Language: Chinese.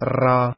ra